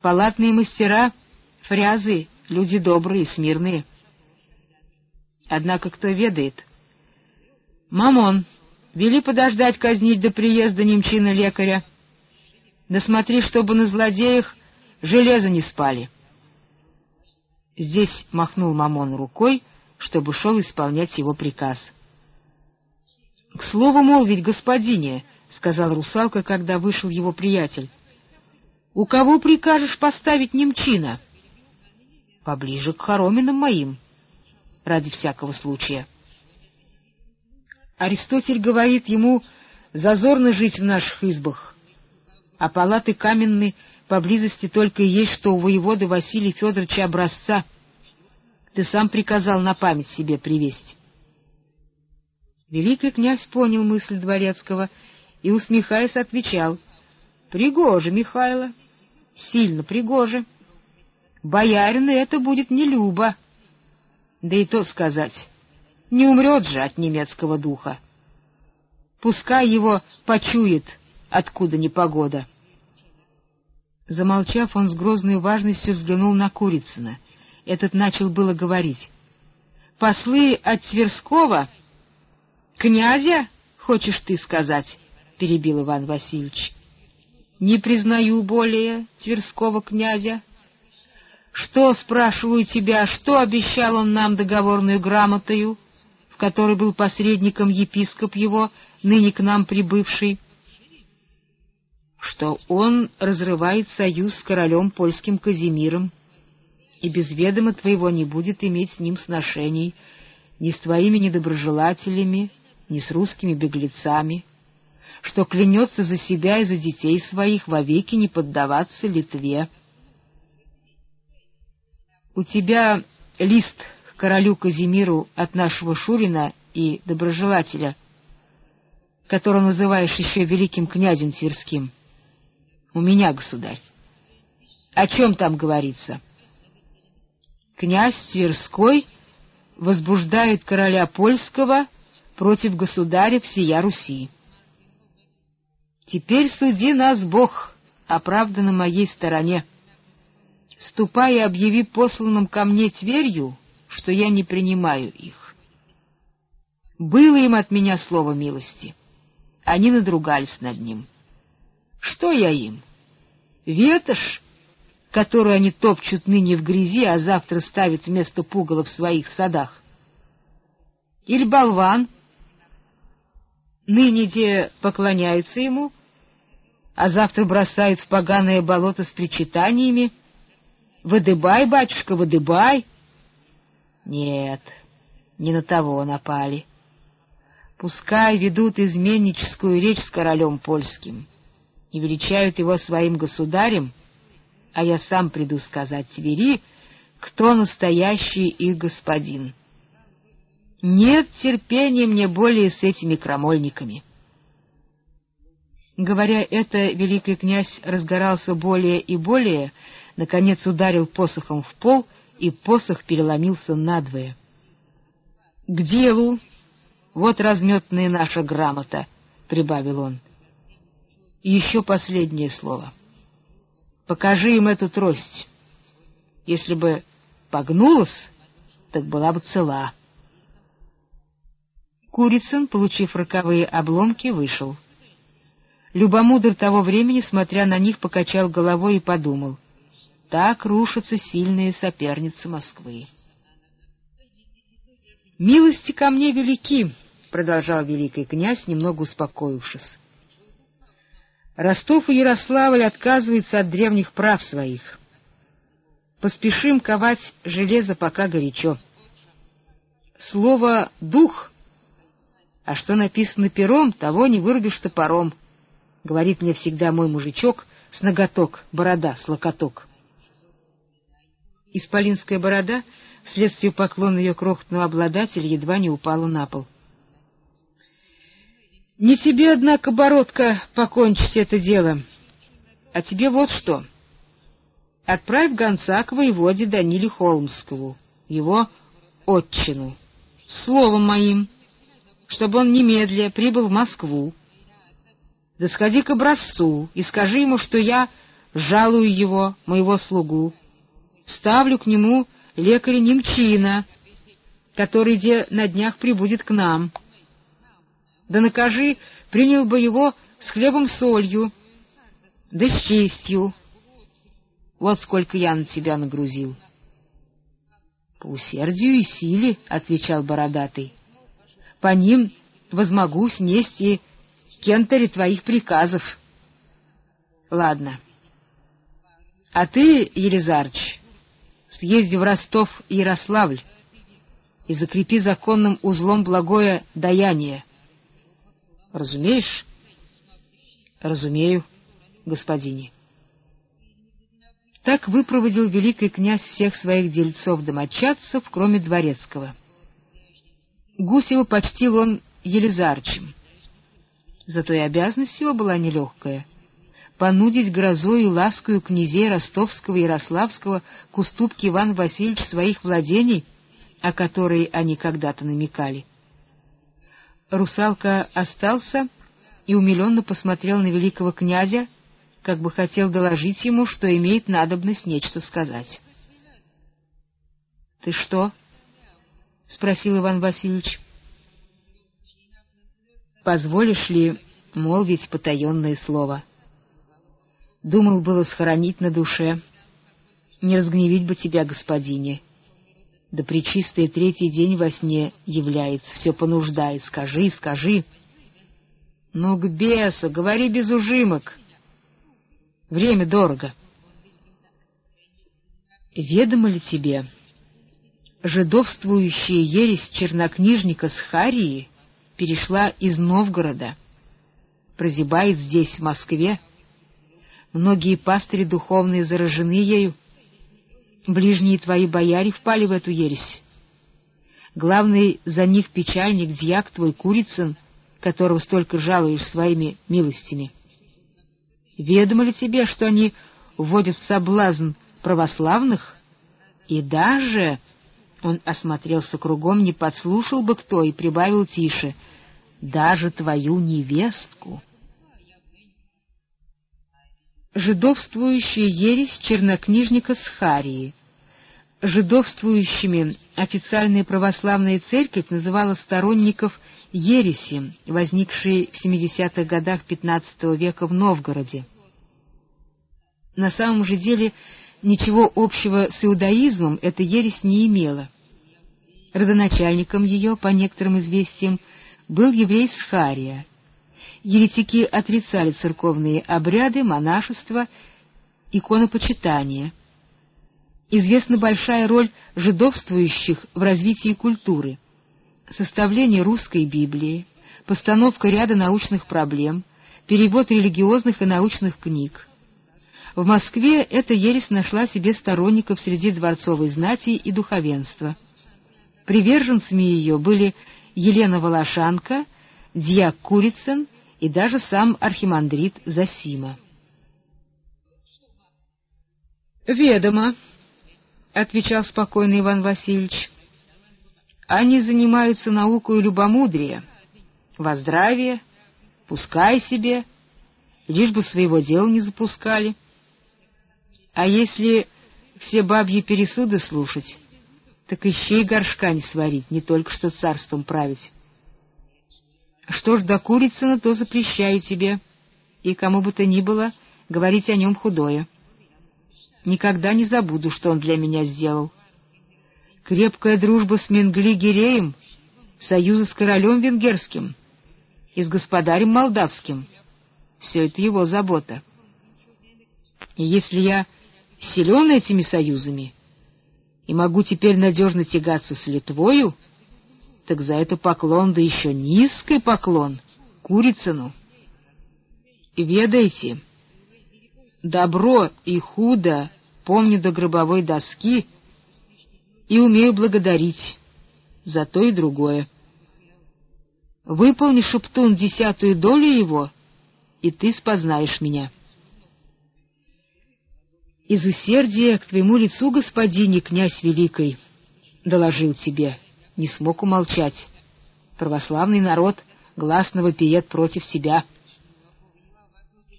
Палатные мастера, фрязы, люди добрые, смирные. Однако кто ведает? Мамон, вели подождать казнить до приезда немчина лекаря. Да смотри, чтобы на злодеях железо не спали. Здесь махнул Мамон рукой, чтобы шел исполнять его приказ. — К слову молвить, господине, — сказал русалка, когда вышел его приятель, — у кого прикажешь поставить немчина? — Поближе к хороминам моим, ради всякого случая. Аристотель говорит ему зазорно жить в наших избах, а палаты каменные поблизости только и есть, что у воеводы Василия Федоровича образца. Ты сам приказал на память себе привезть. Великий князь понял мысль дворецкого и, усмехаясь, отвечал. — Пригоже, Михайло, сильно пригоже. Боярину это будет не любо. Да и то сказать, не умрет же от немецкого духа. Пускай его почует, откуда непогода. Замолчав, он с грозной важностью взглянул на Курицына. Этот начал было говорить. — Послы от Тверского «Князя, хочешь ты сказать?» — перебил Иван Васильевич. «Не признаю более Тверского князя. Что, спрашиваю тебя, что обещал он нам договорную грамотою, в которой был посредником епископ его, ныне к нам прибывший?» что он разрывает союз с королем польским Казимиром, и без ведома твоего не будет иметь с ним сношений ни с твоими недоброжелателями, ни с русскими беглецами, что клянется за себя и за детей своих вовеки не поддаваться Литве. У тебя лист к королю Казимиру от нашего Шурина и доброжелателя, которого называешь еще великим князем Тверским. У меня, государь. О чем там говорится? Князь Тверской возбуждает короля польского против государя всея Руси. Теперь суди нас, Бог, оправда на моей стороне. Ступай и объяви посланным ко мне Тверью, что я не принимаю их. Было им от меня слово милости. Они надругались над ним. Что я им? Ветошь, которую они топчут ныне в грязи, а завтра ставят вместо пугала в своих садах? Или болван, ныне где поклоняются ему, а завтра бросают в поганое болото с причитаниями. «Выдыбай, батюшка, выдыбай!» Нет, не на того напали. Пускай ведут изменническую речь с королем польским и величают его своим государем, а я сам приду сказать Твери, кто настоящий их господин. Нет терпения мне более с этими крамольниками. Говоря это, великий князь разгорался более и более, наконец ударил посохом в пол, и посох переломился надвое. — К делу! Вот разметная наша грамота! — прибавил он. — еще последнее слово. Покажи им эту трость. Если бы погнулась, так была бы цела. Курицын, получив роковые обломки, вышел. Любомудр того времени, смотря на них, покачал головой и подумал. Так рушатся сильные соперницы Москвы. «Милости ко мне велики», — продолжал великий князь, немного успокоившись. Ростов и Ярославль отказываются от древних прав своих. Поспешим ковать железо, пока горячо. Слово «дух» а что написано пером, того не вырубишь топором, — говорит мне всегда мой мужичок с ноготок, борода, с локоток. Исполинская борода, вследствие поклона ее крохотного обладателя, едва не упала на пол. — Не тебе, однако, Бородка, покончить это дело, а тебе вот что. Отправь гонца к воеводе Даниле Холмскову, его отчину, словом моим — чтобы он немедля прибыл в Москву. Да сходи к образцу и скажи ему, что я жалую его, моего слугу, ставлю к нему лекаря Немчина, который где на днях прибудет к нам. Да накажи, принял бы его с хлебом-солью, да с честью. Вот сколько я на тебя нагрузил. — По усердию и силе, — отвечал бородатый, — по ним возмогу снести кентари твоих приказов. — Ладно. А ты, Елизарыч, съезди в Ростов и Ярославль и закрепи законным узлом благое даяние. — Разумеешь? — Разумею, господине. Так выпроводил великий князь всех своих дельцов-домочадцев, кроме дворецкого. Гусева почтил он Елизарчем. Зато и обязанность его была нелегкая — понудить грозою ласкою князей Ростовского и Ярославского к уступке Иван Васильевич своих владений, о которые они когда-то намекали. Русалка остался и умиленно посмотрел на великого князя, как бы хотел доложить ему, что имеет надобность нечто сказать. — Ты что? — спросил Иван Васильевич. — Позволишь ли молвить потаенное слово? Думал было схоронить на душе, не разгневить бы тебя, господине. Да причистый третий день во сне является, все понуждает. Скажи, скажи. Ну, к бесу, говори без ужимок. — Время дорого. Ведомо ли тебе, жидовствующая ересь чернокнижника Схарии перешла из Новгорода, прозябает здесь, в Москве. Многие пастыри духовные заражены ею, ближние твои бояре впали в эту ересь. Главный за них печальник, дьяк твой Курицын, которого столько жалуешь своими милостями — Ведомо ли тебе, что они вводят в соблазн православных? И даже, он осмотрелся кругом, не подслушал бы кто, и прибавил тише, даже твою невестку. Жидовствующая ересь чернокнижника Схарии. Жидовствующими официальная православная церковь называла сторонников ереси, возникшей в 70-х годах XV века в Новгороде. На самом же деле ничего общего с иудаизмом эта ересь не имела. Родоначальником ее, по некоторым известиям, был еврей Схария. Еретики отрицали церковные обряды, монашество, иконопочитание. Известна большая роль жидовствующих в развитии культуры — составление русской Библии, постановка ряда научных проблем, перевод религиозных и научных книг. В Москве эта ересь нашла себе сторонников среди дворцовой знати и духовенства. Приверженцами ее были Елена Волошанка, Дьяк Курицын и даже сам архимандрит Засима. «Ведомо», — отвечал спокойно Иван Васильевич, — они занимаются наукой любомудрия, во пускай себе, лишь бы своего дела не запускали. А если все бабьи пересуды слушать, так еще и горшка не сварить, не только что царством править. Что ж до Курицына, то запрещаю тебе, и кому бы то ни было, говорить о нем худое. Никогда не забуду, что он для меня сделал крепкая дружба с Менгли-Гиреем, союзы с королем венгерским и с господарем молдавским — все это его забота. И если я силен этими союзами и могу теперь надежно тягаться с Литвою, так за это поклон, да еще низкий поклон, Курицыну. И ведайте, добро и худо, помню до гробовой доски — и умею благодарить за то и другое. Выполни, Шептун, десятую долю его, и ты спознаешь меня. Из усердия к твоему лицу, господине, князь великий, доложил тебе, не смог умолчать. Православный народ гласно вопиет против себя.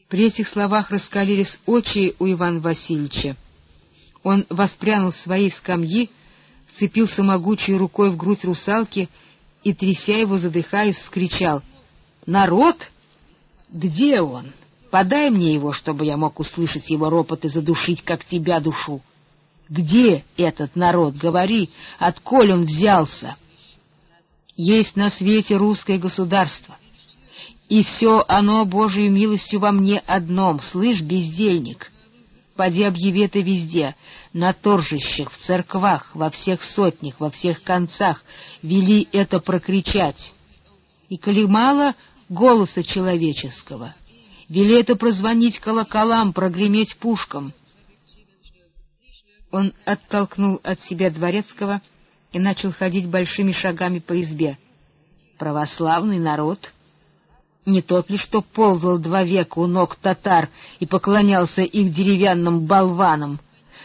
При этих словах раскалились очи у Ивана Васильевича. Он воспрянул с своей скамьи, вцепился могучей рукой в грудь русалки и, тряся его, задыхаясь, скричал. — Народ? Где он? Подай мне его, чтобы я мог услышать его ропот и задушить, как тебя душу. Где этот народ? Говори, отколь он взялся? Есть на свете русское государство, и все оно Божию милостью во мне одном, слышь, бездельник. Поди объяви это везде, на торжищах, в церквах, во всех сотнях, во всех концах, вели это прокричать. И коли мало голоса человеческого, вели это прозвонить колоколам, прогреметь пушкам. Он оттолкнул от себя дворецкого и начал ходить большими шагами по избе. Православный народ — не тот ли, что ползал два века у ног татар и поклонялся их деревянным болванам,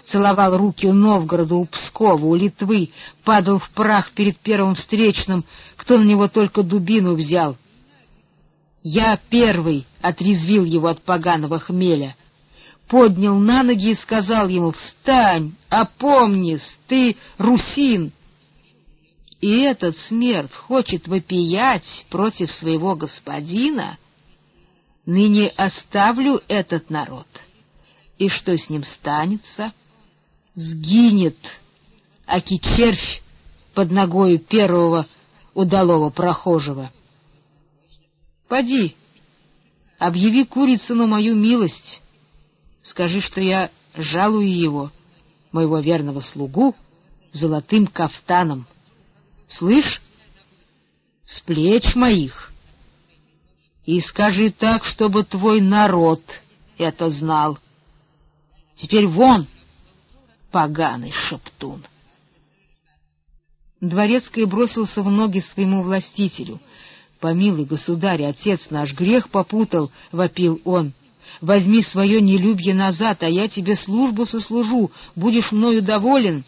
целовал руки у Новгорода, у Пскова, у Литвы, падал в прах перед первым встречным, кто на него только дубину взял. Я первый отрезвил его от поганого хмеля, поднял на ноги и сказал ему «Встань, опомнись, ты русин!» и этот смерть хочет вопиять против своего господина, ныне оставлю этот народ. И что с ним станется? Сгинет, аки червь под ногою первого удалого прохожего. Поди, объяви Курицыну мою милость, скажи, что я жалую его, моего верного слугу, золотым кафтаном. Слышь, с плеч моих. И скажи так, чтобы твой народ это знал. Теперь вон, поганый шептун. Дворецкий бросился в ноги своему властителю. «Помилуй, государь, отец наш, грех попутал», — вопил он. «Возьми свое нелюбье назад, а я тебе службу сослужу, будешь мною доволен».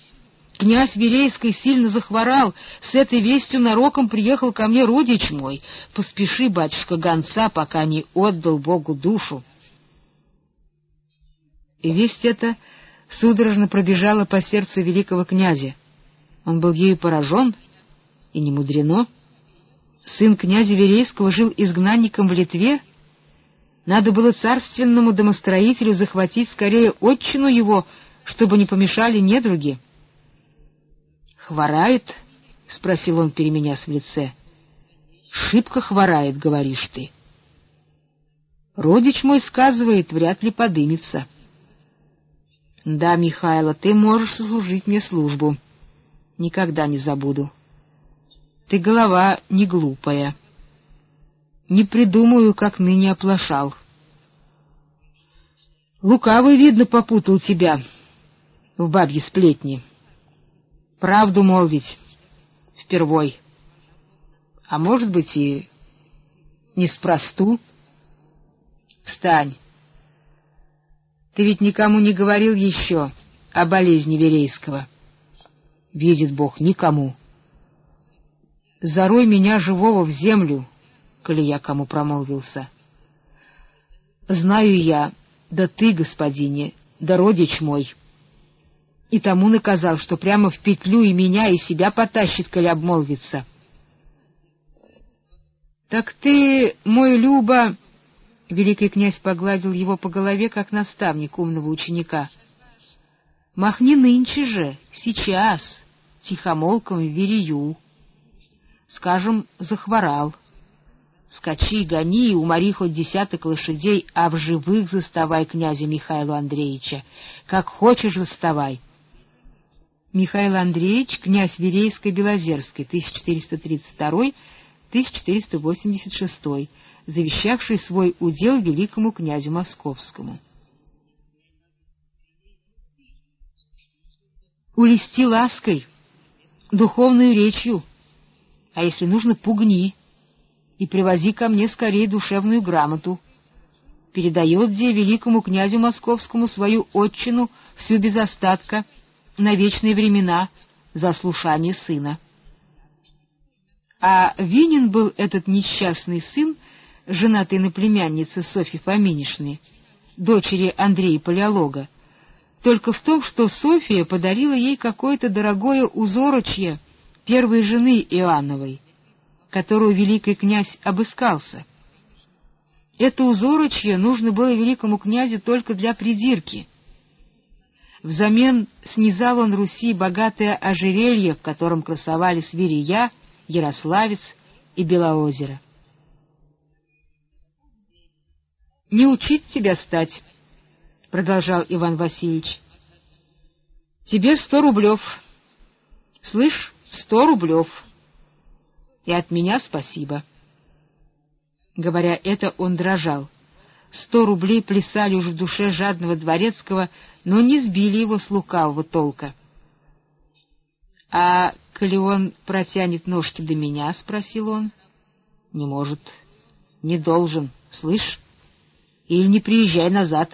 Князь Верейский сильно захворал, с этой вестью нароком приехал ко мне родич мой. Поспеши, батюшка, гонца, пока не отдал Богу душу. И весть эта судорожно пробежала по сердцу великого князя. Он был ею поражен, и не мудрено. Сын князя Верейского жил изгнанником в Литве. Надо было царственному домостроителю захватить скорее отчину его, чтобы не помешали недруги. «Хворает?» — спросил он, переменясь в лице. «Шибко хворает, говоришь ты». «Родич мой сказывает, вряд ли подымется». «Да, Михайло, ты можешь служить мне службу. Никогда не забуду. Ты голова не глупая. Не придумаю, как ныне оплошал. Лукавый, видно, попутал тебя в бабье сплетни». Правду молвить впервой. А может быть и неспросту. Встань. Ты ведь никому не говорил еще о болезни Верейского. Видит Бог, никому. Зарой меня живого в землю, коли я кому промолвился. Знаю я, да ты, господине, да родич мой — и тому наказал, что прямо в петлю и меня, и себя потащит, коли обмолвится. — Так ты, мой Люба... — великий князь погладил его по голове, как наставник умного ученика. — Махни нынче же, сейчас, тихомолком в верию. Скажем, захворал. Скачи, гони и умори хоть десяток лошадей, а в живых заставай князя Михаила Андреевича. Как хочешь, заставай. Михаил Андреевич, князь Верейской-Белозерской, 1432-1486, завещавший свой удел великому князю Московскому. Улести лаской, духовную речью, а если нужно, пугни, и привози ко мне скорее душевную грамоту. Передает где великому князю Московскому свою отчину всю без остатка — на вечные времена за слушание сына. А винен был этот несчастный сын женатой на племяннице Софьи Фоминишны, дочери Андрея Палеолога, только в том, что София подарила ей какое-то дорогое узорочье первой жены Иоанновой, которую великий князь обыскался. Это узорочье нужно было великому князю только для придирки. Взамен снизал он Руси богатое ожерелье, в котором красовались Верия, Ярославец и Белоозеро. «Не учить тебя стать», — продолжал Иван Васильевич. «Тебе сто рублев. Слышь, сто рублев. И от меня спасибо». Говоря это, он дрожал. Сто рублей плясали уже в душе жадного дворецкого, но не сбили его с лукавого толка. — А коли он протянет ножки до меня? — спросил он. — Не может. Не должен. Слышь? Или не приезжай назад.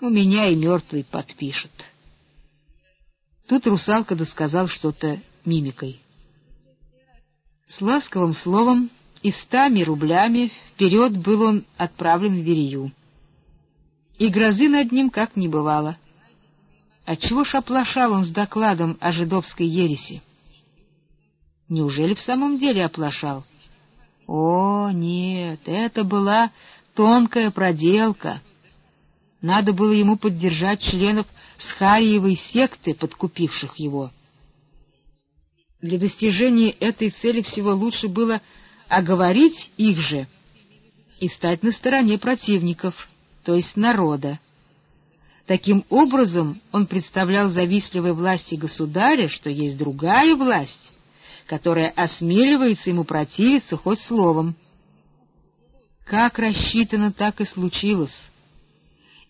У меня и мертвый подпишет. Тут русалка досказал что-то мимикой. С ласковым словом и стами рублями вперед был он отправлен в Верию. И грозы над ним как не бывало. Отчего ж оплошал он с докладом о жидовской ереси? Неужели в самом деле оплошал? О, нет, это была тонкая проделка. Надо было ему поддержать членов Схариевой секты, подкупивших его. Для достижения этой цели всего лучше было оговорить их же и стать на стороне противников, то есть народа. Таким образом он представлял завистливой власти государя, что есть другая власть, которая осмеливается ему противиться хоть словом. Как рассчитано, так и случилось.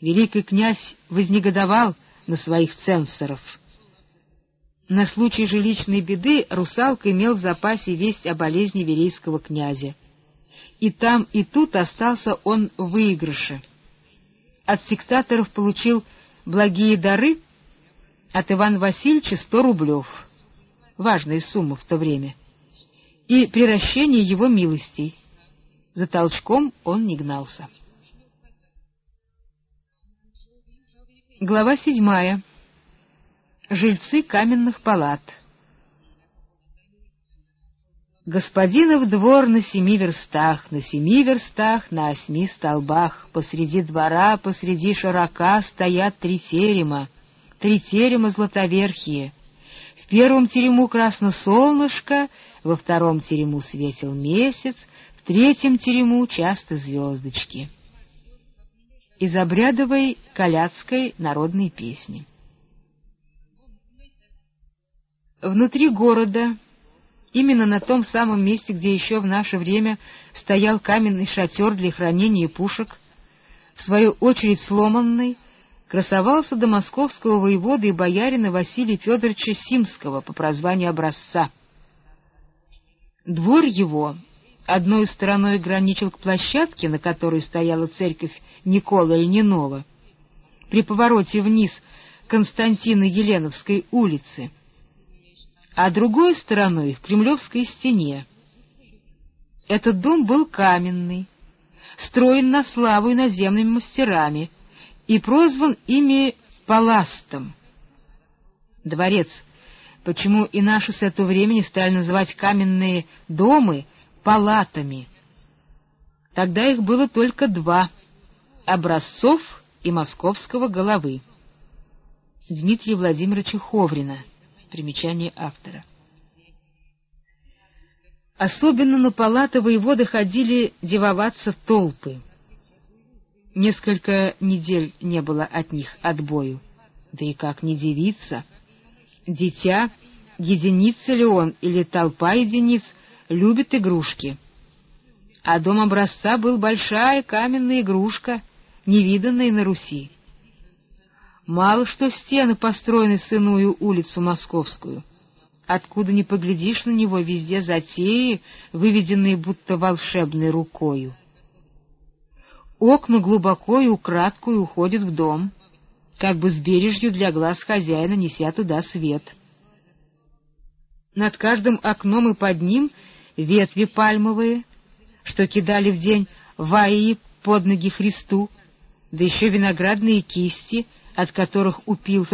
Великий князь вознегодовал на своих цензоров — на случай жилищной беды русалка имел в запасе весть о болезни верейского князя. И там, и тут остался он в выигрыше. От сектаторов получил благие дары, от Ивана Васильевича сто рублев, важная сумма в то время, и приращение его милостей. За толчком он не гнался. Глава седьмая жильцы каменных палат. Господинов двор на семи верстах, на семи верстах, на осьми столбах, посреди двора, посреди широка стоят три терема, три терема златоверхие. В первом терему красно солнышко, во втором терему светил месяц, в третьем терему часто звездочки. Из обрядовой каляцкой народной песни. Внутри города, именно на том самом месте, где еще в наше время стоял каменный шатер для хранения пушек, в свою очередь сломанный, красовался до московского воевода и боярина Василия Федоровича Симского по прозванию образца. Двор его одной стороной граничил к площадке, на которой стояла церковь Никола Льнинова, при повороте вниз Константина Еленовской улицы — а другой стороной — в Кремлевской стене. Этот дом был каменный, строен на славу иноземными мастерами и прозван ими Паластом. Дворец. Почему и наши с этого времени стали называть каменные домы палатами? Тогда их было только два — Образцов и Московского головы. Дмитрия Владимировича Ховрина — Примечание автора. Особенно на палаты воеводы ходили девоваться толпы. Несколько недель не было от них отбою. Да и как не девиться? Дитя, единица ли он или толпа единиц, любит игрушки. А дом образца был большая каменная игрушка, невиданная на Руси. Мало что стены построены с иную улицу московскую. Откуда ни поглядишь на него, везде затеи, выведенные будто волшебной рукою. Окна глубоко и украдкую уходят в дом, как бы с бережью для глаз хозяина неся туда свет. Над каждым окном и под ним ветви пальмовые, что кидали в день ваи под ноги Христу, да еще виноградные кисти, от которых упился